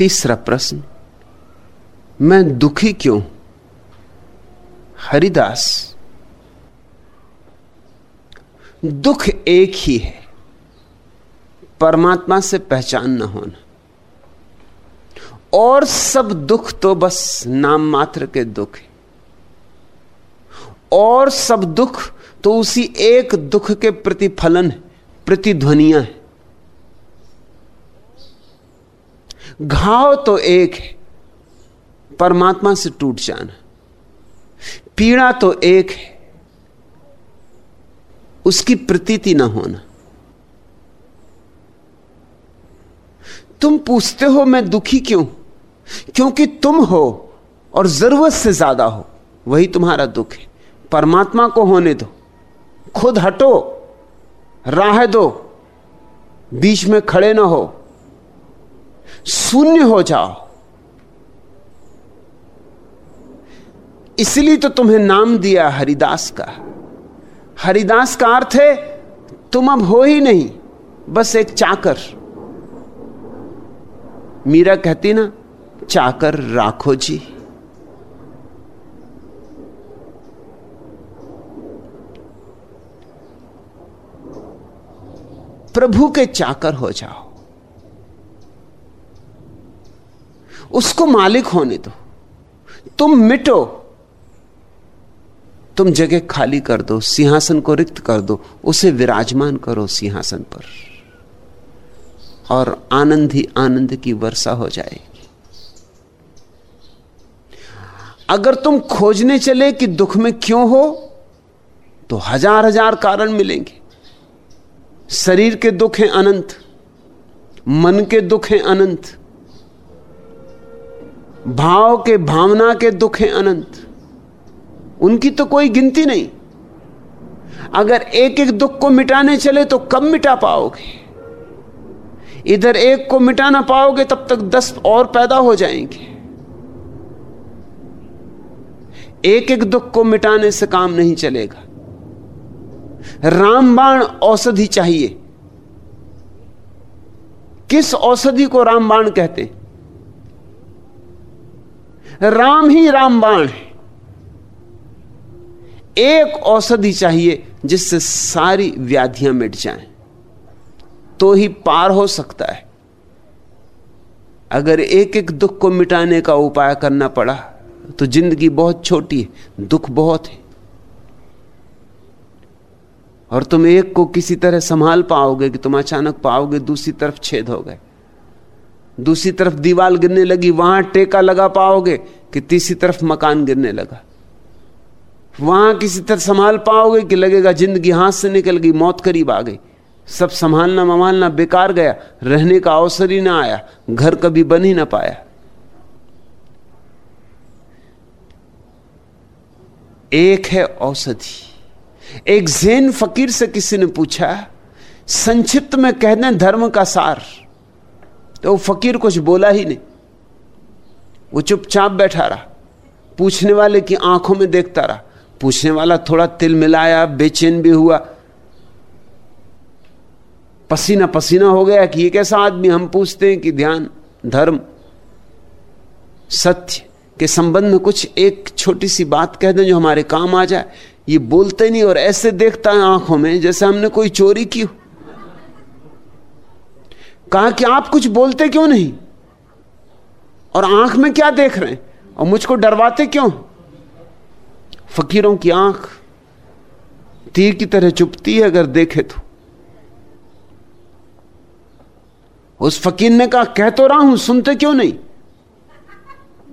तीसरा प्रश्न, मैं दुखी क्यों? हरिदास, दुख एक ही है, परमात्मा से पहचान न होना। और सब दुख तो बस नाम मात्र के दुख है। और सब दुख तो उसी एक दुख के प्रतिफलन है, प्रतिध्वनिया है। घाव तो एक है, परमात्मा से टूट जाना। पीड़ा तो एक है, उसकी प्रतीति ना होना। तुम पूछते हो मैं दुखी क्यों? क्योंकि तुम हो और ज़रूरत से ज़्यादा हो, वही तुम्हारा दुख है। परमात्मा को होने दो, खुद हटो, राह दो, बीच में खड़े ना हो। शून्य हो जाओ। इसलिए तो तुम्हें नाम दिया हरिदास का। हरिदास का अर्थ है, तुम अब हो ही नहीं, बस एक चाकर। मीरा कहती ना, चाकर राखो जी। प्रभु के चाकर हो जाओ। उसको मालिक होने दो। तुम मिटो। तुम जगह खाली कर दो, सिंहासन को रिक्त कर दो, उसे विराजमान करो सिंहासन पर। और आनंद ही आनंद की वर्षा हो जाएगी। अगर तुम खोजने चले कि दुख में क्यों हो तो हज़ार हज़ार कारण मिलेंगे। शरीर के दुख हैं अनंत, मन के दुख हैं अनंत भाव के, भावना के दुख हैं अनंत। उनकी तो कोई गिनती नहीं। अगर एक एक दुख को मिटाने चले तो कब मिटा पाओगे? इधर एक को मिटा ना पाओगे तब तक दस और पैदा हो जाएँगे। एक एक दुख को मिटाने से काम नहीं चलेगा। रामबाण औषधि चाहिए। किस औषधि को रामबाण कहते राम ही रामबाण है। एक औषधि चाहिए जिससे सारी व्याधियाँ मिट जाएँ। तो ही पार हो सकता है। अगर एक एक दुख को मिटाने का उपाय करना पड़ा तो ज़िंदगी बहुत छोटी है, दुख बहुत है। और तुम एक को किसी तरह संभाल पाओगे कि तुम अचानक पाओगे, दूसरी तरफ़ छेद हो गए। दूसरी तरफ़ दीवार गिरने लगी, वहाँ टेका लगा पाओगे कि तीसरी तरफ़ मकान गिरने लगा। वहाँ किसी तरह संभाल पाओगे कि लगेगा ज़िंदगी हाथ से निकल गई, मौत करीब आ गई। सब संभालना ममालना बेकार गया, रहने का अवसर ही ना आया, घर कभी बन ही ना पाया। एक है औषधि। एक जैन फकीर से किसी ने पूछा, संक्षिप्त में कह दें धर्म का सार। तो वो फकीर कुछ बोला ही नहीं। वो चुपचाप बैठा रहा। पूछने वाले की आँखों में देखता रहा। पूछने वाला थोड़ा तिल मिलाया, बेचैन भी हुआ। पसीना पसीना हो गया कि ये कैसा आदमी, हम पूछते हैं कि ध्यान, धर्म, सत्य के संबंध में कुछ एक छोटी सी बात कह दें जो हमारे काम आ जाए। ये बोलते नहीं और ऐसे देखता है आँखों में जैसे हमने कोई चोरी की हो। कहा कि आप कुछ बोलते क्यों नहीं? और आँख में क्या देख रहे हैं? और मुझको डरवाते क्यों? फकीरों की आँख तीर की तरह चुपती है अगर देखे तो। उस फकीर ने कहा, कह तो रहा हूँ, सुनते क्यों नहीं?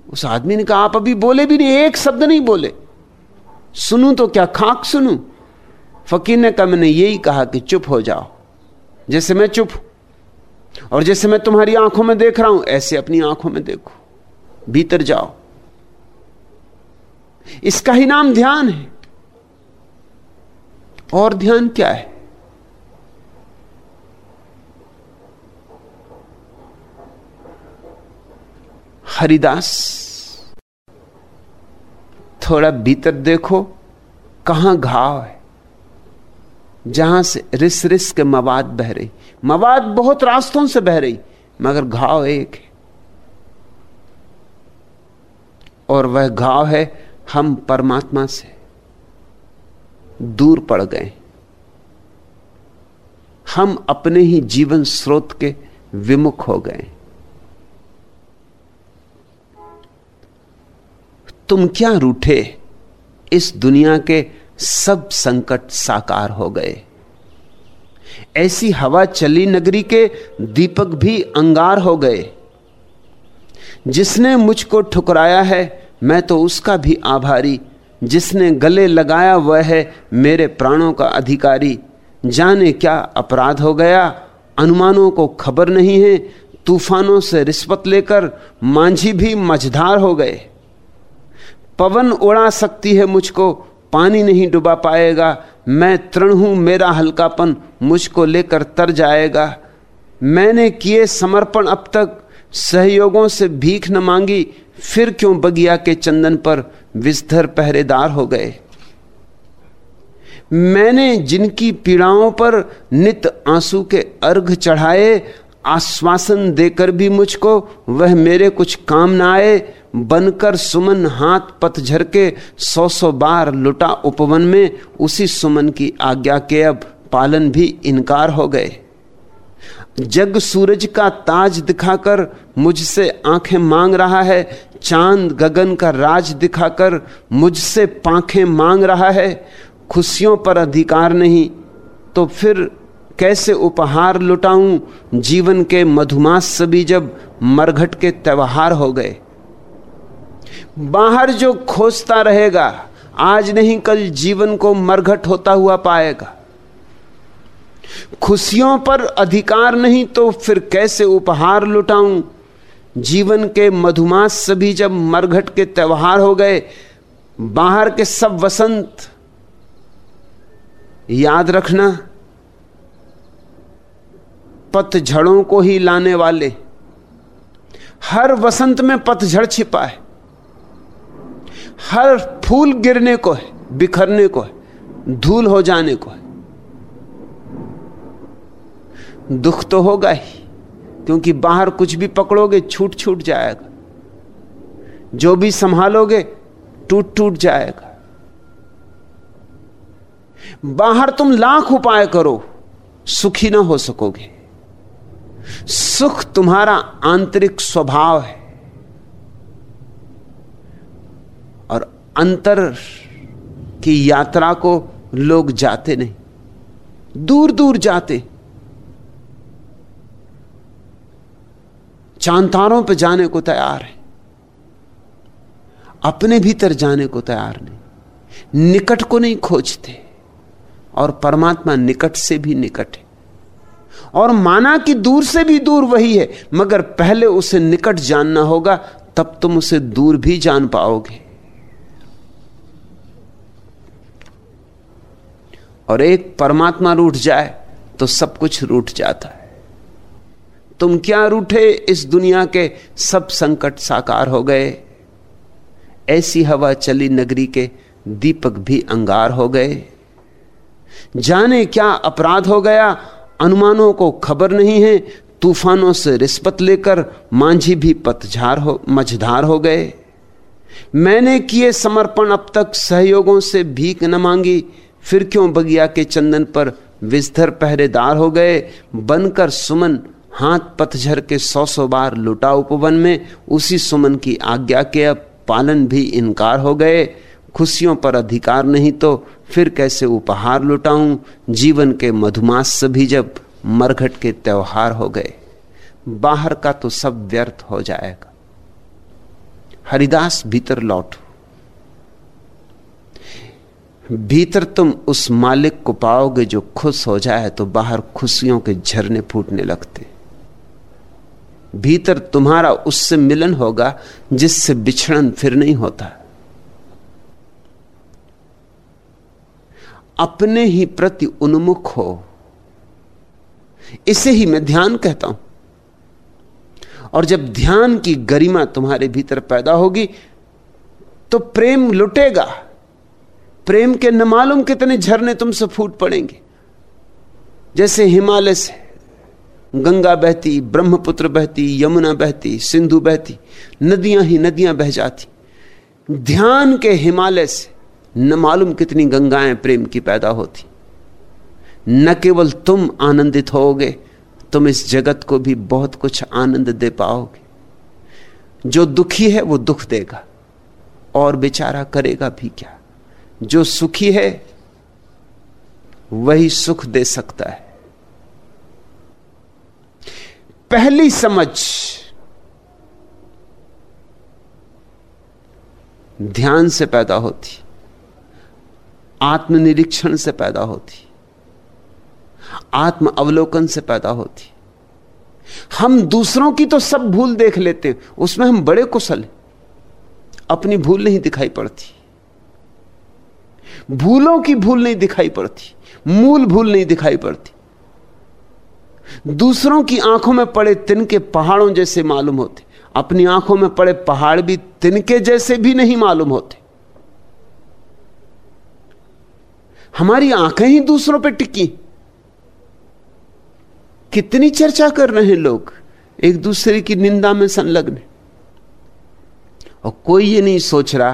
उस आदमी ने कहा, आप अभी बोले भी नहीं, एक शब्द नहीं बोले। सुनूं तो क्या खाक सुनूं? फकीर ने कहा, मैंने यही कहा कि चुप हो जाओ। जैसे मैं चुप और जैसे मैं तुम्हारी आँखों में देख रहा हूँ, ऐसे अपनी आँखों में देखो। भीतर जाओ। इसका ही नाम ध्यान है। और ध्यान क्या है? हरिदास, थोड़ा भीतर देखो, कहाँ घाव है? जहाँ से रिस रिस के मवाद बह रही। मवाद बहुत रास्तों से बह रही, मगर घाव एक है। और वह घाव है हम परमात्मा से। दूर पड़ गए। हम अपने ही जीवन स्रोत के विमुख हो गए। तुम क्या रूठे इस दुनिया के सब संकट साकार हो गए। ऐसी हवा चली नगरी के दीपक भी अंगार हो गए। जिसने मुझको ठुकराया है, मैं तो उसका भी आभारी। जिसने गले लगाया, वह है मेरे प्राणों का अधिकारी। जाने क्या अपराध हो गया? अनुमानों को खबर नहीं है। तूफानों से रिश्वत लेकर मांझी भी मझधार हो गए। पवन उड़ा सकती है मुझको पानी नहीं डुबा पाएगा। मैं तृण हूँ, मेरा हल्कापन मुझको लेकर तर जाएगा। मैंने किए समर्पण अब तक, सहयोगों से भीख न मांगी, फिर क्यों बगिया के चंदन पर विस्तर पहरेदार हो गए? मैंने जिनकी पीड़ाओं पर नित आँसू के अर्घ चढ़ाए, आश्वासन देकर भी मुझको वह मेरे कुछ काम ना आए बनकर सुमन हाथ पतझर के सौ सौ बार लुटा उपवन में, उसी सुमन की आज्ञा के अब पालन भी इनकार हो गए। जग सूरज का ताज दिखाकर मुझसे आँखें मांग रहा है, चाँद गगन का राज दिखाकर मुझसे पांखें मांग रहा है, खुशियों पर अधिकार नहीं तो फिर कैसे उपहार लुटाऊं? जीवन के मधुमास सभी जब मरघट के त्यौहार हो गए। बाहर जो खोजता रहेगा, आज नहीं, कल जीवन को मरघट होता हुआ पाएगा। खुशियों पर अधिकार नहीं तो फिर कैसे उपहार लुटाऊं? जीवन के मधुमास सभी जब मरघट के त्यौहार हो गए, बाहर के सब वसंत, याद रखना पतझड़ों को ही लाने वाले। हर वसंत में पतझड़ छिपा है। हर फूल गिरने को है, बिखरने को है, धूल हो जाने को है। दुख तो होगा ही, क्योंकि बाहर कुछ भी पकड़ोगे, छूट छूट जाएगा। जो भी संभालोगे, टूट टूट जाएगा। बाहर तुम लाख उपाय करो, सुखी ना हो सकोगे। सुख तुम्हारा आंतरिक स्वभाव है और अंतर की यात्रा को लोग जाते नहीं दूर दूर जाते। चांतारों पर जाने को तैयार है, अपने भीतर जाने को तैयार नहीं, निकट को नहीं खोजते, और परमात्मा निकट से भी निकट है। और माना कि दूर से भी दूर वही है, मगर पहले उसे निकट जानना होगा, तब तुम उसे दूर भी जान पाओगे। और एक परमात्मा रूठ जाए तो सब कुछ रूठ जाता है। तुम क्या रूठे इस दुनिया के? सब संकट साकार हो गए। ऐसी हवा चली नगरी के, दीपक भी अंगार हो गए। जाने क्या अपराध हो गया? अनुमानों को खबर नहीं है। तूफानों से रिश्वत लेकर मांझी भी पतझार हो, मझधार हो गए। मैंने किए समर्पण, अब तक सहयोगों से भीख न मांगी। फिर क्यों बगिया के चंदन पर विस्तर पहरेदार हो गए? बनकर सुमन हाथ पतझर के सौ सौ बार लुटा उपवन में, उसी सुमन की आज्ञा के अब पालन भी इनकार हो गए। खुशियों पर अधिकार नहीं तो फिर कैसे उपहार लुटाऊं? जीवन के मधुमास भी जब मरघट के त्योहार हो गए। बाहर का तो सब व्यर्थ हो जाएगा। हरिदास भीतर लौटो भीतर तुम उस मालिक को पाओगे जो खुश हो जाए तो बाहर खुशियों के झरने फूटने लगते। भीतर तुम्हारा उससे मिलन होगा, जिससे बिछड़न फिर नहीं होता। अपने ही प्रति उन्मुख हो। इसे ही मैं ध्यान कहता हूँ। और जब ध्यान की गरिमा तुम्हारे भीतर पैदा होगी तो प्रेम लुटेगा। प्रेम के न मालूम कितने झरने तुमसे फूट पड़ेंगे। जैसे हिमालय से गंगा बहती, ब्रह्मपुत्र बहती, यमुना बहती, सिंधु बहती, नदियाँ ही नदियाँ बह जाती। ध्यान के हिमालय से न मालूम कितनी गंगाएँ प्रेम की पैदा होती। न केवल तुम आनंदित होगे, तुम इस जगत को भी बहुत कुछ आनंद दे पाओगे। जो दुखी है वो दुख देगा, और बेचारा करेगा भी क्या? जो सुखी है, वही सुख दे सकता है। पहली समझ, ध्यान से पैदा होती, आत्मनिरीक्षण से पैदा होती, आत्म अवलोकन से पैदा होती। हम दूसरों की तो सब भूल देख लेते हैं, उसमें हम बड़े कुशल हैं, अपनी भूल नहीं दिखाई पड़ती। भूलों की भूल नहीं दिखाई पड़ती, मूल भूल नहीं दिखाई पड़ती। दूसरों की आँखों में पड़े तिनके पहाड़ों जैसे मालूम होते, अपनी आँखों में पड़े पहाड़ भी तिनके जैसे भी नहीं मालूम होते। हमारी आँखें ही दूसरों पर टिकी। कितनी चर्चा कर रहे हैं लोग एक दूसरे की निंदा में संलग्न। और कोई ये नहीं सोच रहा,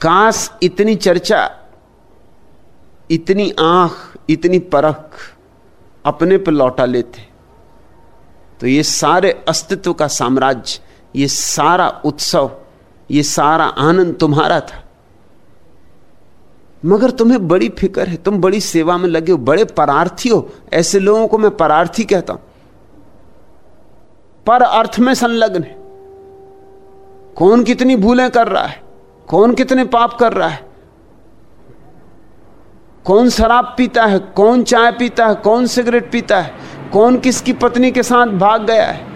काश इतनी चर्चा इतनी आँख, इतनी परख अपने पर लौटा लेते। तो ये सारे अस्तित्व का साम्राज्य, ये सारा उत्सव, ये सारा आनंद तुम्हारा था। मगर तुम्हें बड़ी फ़िक्र है, तुम बड़ी सेवा में लगे हो, बड़े परार्थी हो। ऐसे लोगों को मैं परार्थी कहता हूँ। पर अर्थ में संलग्न है। कौन कितनी भूलें कर रहा है? कौन कितने पाप कर रहा है? कौन शराब पीता है, कौन चाय पीता है, कौन सिगरेट पीता है, कौन किसकी पत्नी के साथ भाग गया है?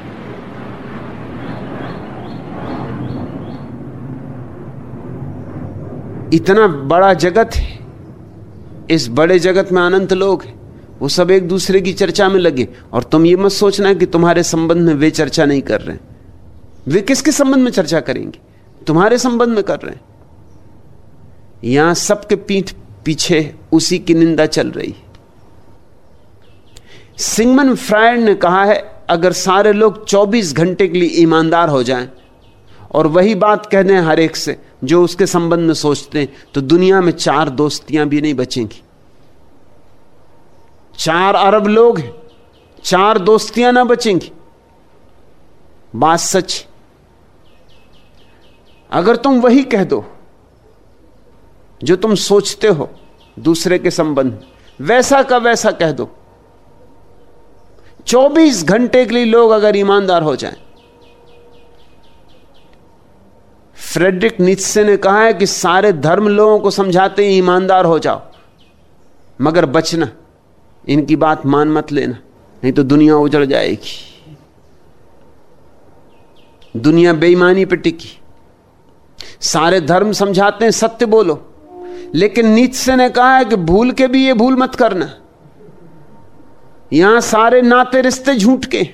इतना बड़ा जगत है। इस बड़े जगत में अनंत लोग हैं। वो सब एक दूसरे की चर्चा में लगे। और तुम ये मत सोचना कि तुम्हारे संबंध में वे चर्चा नहीं कर रहे हैं। वे किसके संबंध में चर्चा करेंगे? तुम्हारे संबंध में कर रहे हैं। यहाँ सबके पीठ पीछे उसी की निंदा चल रही। सिंगमन फ्रायड ने कहा है, अगर सारे लोग 24 घंटे के लिए ईमानदार हो जाएँ, और वही बात कह दें हर एक से, जो उसके संबंध में सोचते हैं तो दुनिया में चार दोस्तियाँ भी नहीं बचेंगी। चार अरब लोग हैं, चार दोस्तियाँ ना बचेंगी। बात सच अगर तुम वही कह दो जो तुम सोचते हो, दूसरे के संबंध वैसा का वैसा कह दो। 24 घंटे के लिए लोग अगर ईमानदार हो जाएँ। फ्रेडरिक नित्से ने कहा है कि सारे धर्म लोगों को समझाते हैं, ईमानदार हो जाओ। मगर बचना, इनकी बात मान मत लेना, नहीं तो दुनिया उजड़ जाएगी। दुनिया बेईमानी पर टिकी। सारे धर्म समझाते हैं, सत्य बोलो। लेकिन नीचे ने कहा है कि भूल के भी ये भूल मत करना। यहाँ सारे नाते रिश्ते झूठ के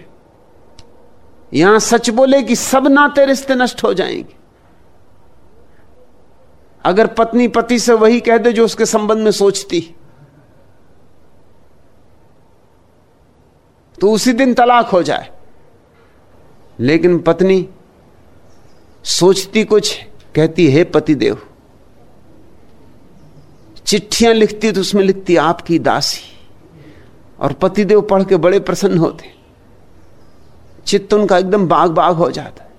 यहाँ सच बोले कि सब नाते रिश्ते नष्ट हो जाएँगे। अगर पत्नी पति से वही कह दे जो उसके संबंध में सोचती। तो उसी दिन तलाक हो जाए। लेकिन पत्नी सोचती कुछ, कहती, है पति देव चिट्ठियाँ लिखती तो उसमें लिखती आपकी दासी। और पतिदेव पढ़ के बड़े प्रसन्न होते। चित्त उनका एकदम बाग बाग हो जाता। है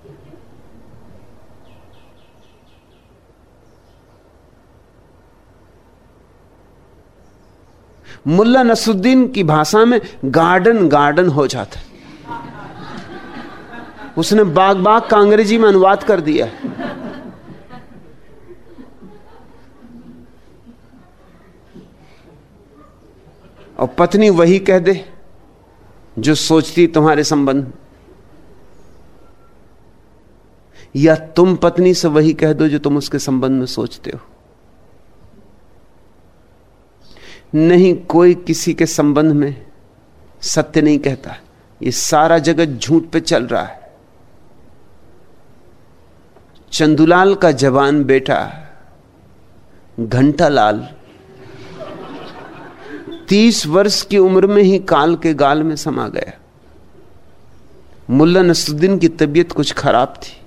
मुल्ला नसुद्दीन की भाषा में गार्डन गार्डन हो जाता। है उसने बाग बाग का अंग्रेज़ी में अनुवाद कर दिया। और पत्नी वही कह दे जो सोचती तुम्हारे संबंध। या तुम पत्नी से वही कह दो जो तुम उसके संबंध में सोचते हो। नहीं, कोई किसी के संबंध में सत्य नहीं कहता। ये सारा जगत झूठ पे चल रहा है। चंदुलाल का जवान बेटा घंटालाल तीस वर्ष की उम्र में ही काल के गाल में समा गया। मुल्ला नसरुद्दीन की तबीयत कुछ खराब थी।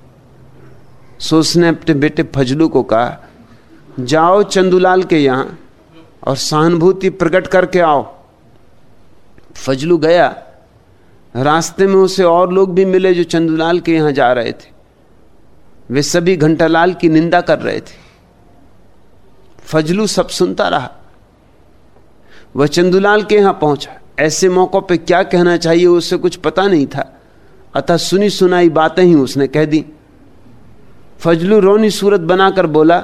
सो उसने अपने बेटे फजलू को कहा, जाओ चंदूलाल के यहाँ और सहानुभूति प्रकट करके आओ। फजलू गया। रास्ते में उसे और लोग भी मिले जो चंदूलाल के यहाँ जा रहे थे। वे सभी घंटालाल की निंदा कर रहे थे। फजलू सब सुनता रहा। वह चंदूलाल के यहाँ पहुँचा। ऐसे मौकों पे क्या कहना चाहिए उससे कुछ पता नहीं था। अतः सुनी सुनाई बातें ही उसने कह दी। फजलू रोनी सूरत बनाकर बोला,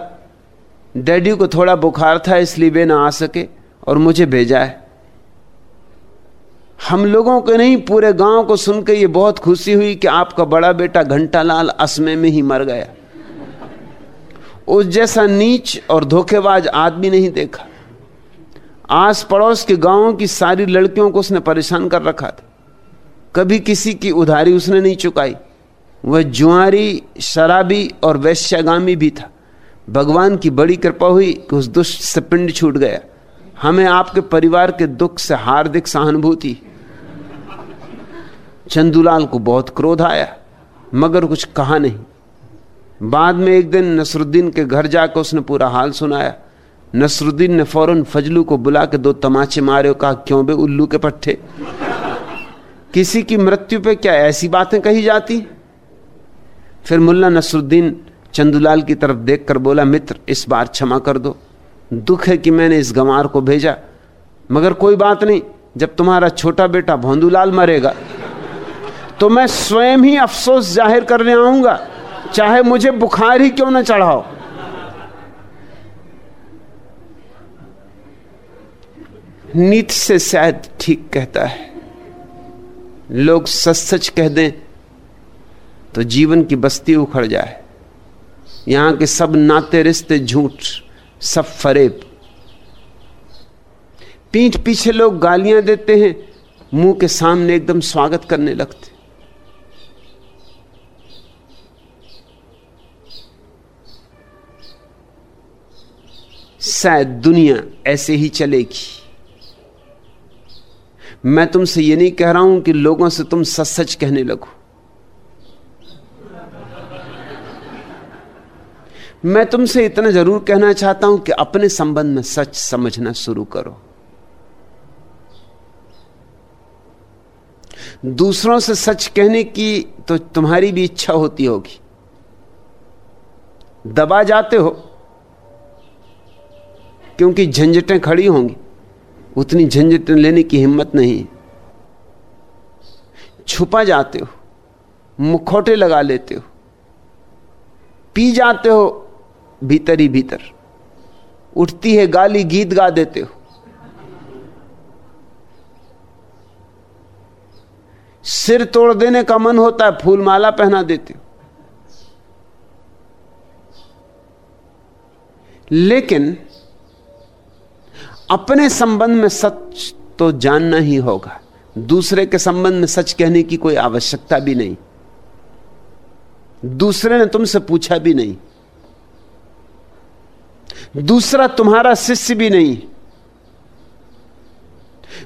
डैडी को थोड़ा बुखार था, इसलिए वे ना आ सके और मुझे भेजा है। हम लोगों के नहीं, पूरे गाँव को सुनकर ये बहुत खुशी हुई कि आपका बड़ा बेटा घंटालाल असमे में ही मर गया। उस जैसा नीच और धोखेबाज आदमी नहीं देखा। आस पड़ोस के गाँवों की सारी लड़कियों को उसने परेशान कर रखा था। कभी किसी की उधारी उसने नहीं चुकाई। वह जुआरी, शराबी और वैश्यागामी भी था। भगवान की बड़ी कृपा हुई कि उस दुष्ट से पिंड छूट गया। हमें आपके परिवार के दुख से हार्दिक सहानुभूति। चंदूलाल को बहुत क्रोध आया, मगर कुछ कहा नहीं। बाद में एक दिन नसरुद्दीन के घर जाकर उसने पूरा हाल सुनाया। नसरुद्दीन ने फ़ौरन फजलू को बुला के दो तमाचे मारे और कहा, क्यों बे उल्लू के पट्टे किसी की मृत्यु पे क्या ऐसी बातें कही जाती? फिर मुल्ला नसरुद्दीन चंदूलाल की तरफ़ देखकर बोला, मित्र, इस बार क्षमा कर दो। दुख है कि मैंने इस गंवार को भेजा, मगर कोई बात नहीं, जब तुम्हारा छोटा बेटा भोंदूलाल मरेगा तो मैं स्वयं ही अफसोस ज़ाहिर करने आऊँगा। चाहे मुझे बुखार ही क्यों ना चढ़ाओ? नीति से शायद ठीक कहता है। लोग सच सच कह दें तो जीवन की बस्ती उखड़ जाए। यहाँ के सब नाते रिश्ते झूठ, सब फरेब। पीठ पीछे लोग गालियाँ देते हैं, मुँह के सामने एकदम स्वागत करने लगते। शायद दुनिया ऐसे ही चलेगी। मैं तुमसे ये नहीं कह रहा हूँ कि लोगों से तुम सच सच कहने लगो। मैं तुमसे इतना ज़रूर कहना चाहता हूँ कि अपने संबंध में सच समझना शुरू करो। दूसरों से सच कहने की तो तुम्हारी भी इच्छा होती होगी। दबा जाते हो, क्योंकि झंझटें खड़ी होंगी। उतनी झंझटें लेने की हिम्मत नहीं। छुपा जाते हो, मुखौटे लगा लेते हो, पी जाते हो भीतर ही भीतर, उठती है गाली गीत गा देते हो। सिर तोड़ देने का मन होता है फूल माला पहना देते हो। लेकिन अपने संबंध में सच तो जानना ही होगा। दूसरे के संबंध में सच कहने की कोई आवश्यकता भी नहीं। दूसरे ने तुमसे पूछा भी नहीं। दूसरा तुम्हारा शिष्य भी नहीं।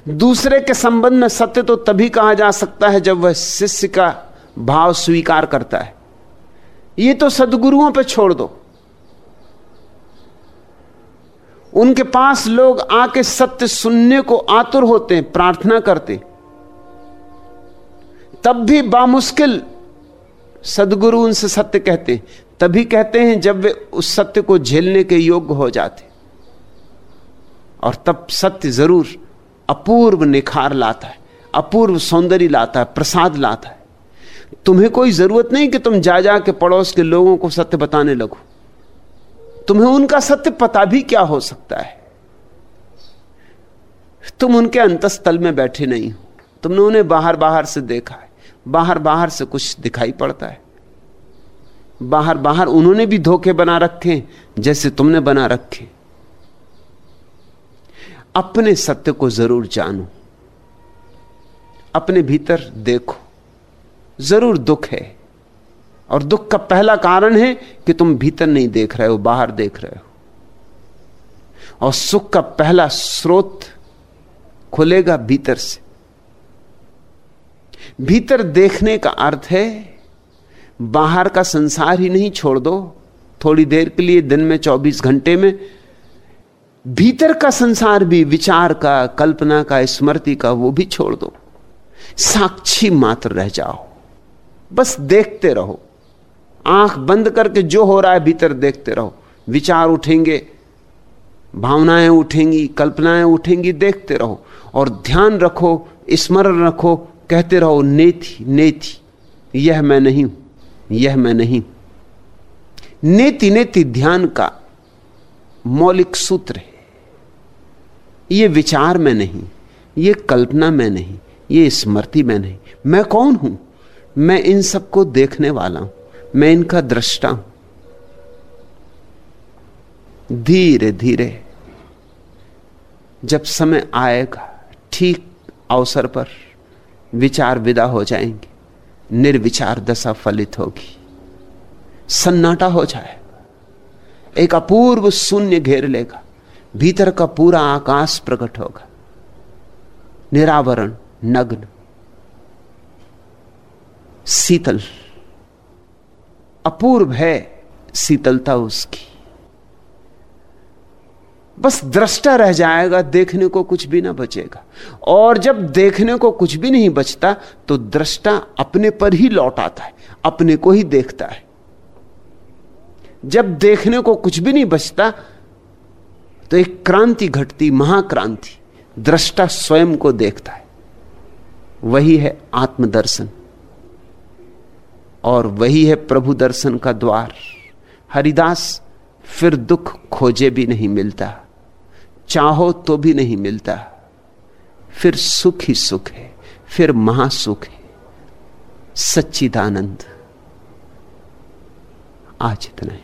दूसरे के संबंध में सत्य तो तभी कहा जा सकता है जब वह शिष्य का भाव स्वीकार करता है। ये तो सदगुरुओं पर छोड़ दो। उनके पास लोग आके सत्य सुनने को आतुर होते हैं, प्रार्थना करते तब भी बामुश्किल, सदगुरु उनसे सत्य कहते तभी कहते हैं जब वे उस सत्य को झेलने के योग्य हो जाते और तब सत्य ज़रूर अपूर्व निखार लाता है, अपूर्व सौंदर्य लाता है, प्रसाद लाता है। तुम्हें कोई ज़रूरत नहीं कि तुम जा जा के पड़ोस के लोगों को सत्य बताने लगो। तुम्हें उनका सत्य पता भी क्या हो सकता है? तुम उनके अंतस्थल में बैठे नहीं हो। तुमने उन्हें बाहर बाहर से देखा है। बाहर बाहर से कुछ दिखाई पड़ता है। बाहर बाहर उन्होंने भी धोखे बना रखे जैसे तुमने बना रखे अपने सत्य को ज़रूर जानो। अपने भीतर देखो। ज़रूर दुख है। और दुख का पहला कारण है कि तुम भीतर नहीं देख रहे हो, बाहर देख रहे हो। और सुख का पहला स्रोत खुलेगा भीतर से। भीतर देखने का अर्थ है, बाहर का संसार ही नहीं छोड़ दो। थोड़ी देर के लिए, दिन में 24 घंटे में, भीतर का संसार भी, विचार का, कल्पना का, स्मृति का, वो भी छोड़ दो। साक्षी मात्र रह जाओ। बस देखते रहो। आँख बंद करके जो हो रहा है भीतर देखते रहो। विचार उठेंगे, भावनाएँ उठेंगी, कल्पनाएँ उठेंगी, देखते रहो। और ध्यान रखो, स्मरण रखो, कहते रहो, नेथी नेथी, यह मैं नहीं हूँ, यह मैं नहीं नेति नेति ध्यान का मौलिक सूत्र है। ये विचार में नहीं, ये कल्पना में नहीं, ये स्मृति में नहीं। मैं कौन हूँ? मैं इन सबको देखने वाला हूँ। मैं इनका दृष्टा। हूँ धीरे धीरे। जब समय आएगा, ठीक अवसर पर विचार विदा हो जाएँगे, निर्विचार दशा फलित होगी। सन्नाटा हो जाए एक अपूर्व शून्य घेर लेगा। भीतर का पूरा आकाश प्रकट होगा। निरावरण, नग्न। शीतल। अपूर्व है शीतलता उसकी। बस दृष्टा रह जाएगा, देखने को कुछ भी ना बचेगा। और जब देखने को कुछ भी नहीं बचता तो दृष्टा अपने पर ही लौट आता है, अपने को ही देखता है। जब देखने को कुछ भी नहीं बचता तो एक क्रांति घटती, महाक्रांति। दृष्टा स्वयं को देखता है। वही है आत्मदर्शन। और वही है प्रभु दर्शन का द्वार। हरिदास फिर दुख खोजे भी नहीं मिलता, चाहो तो भी नहीं मिलता। फिर सुख ही सुख है, फिर महासुख है। सच्चिदानंद। आज इतना ही।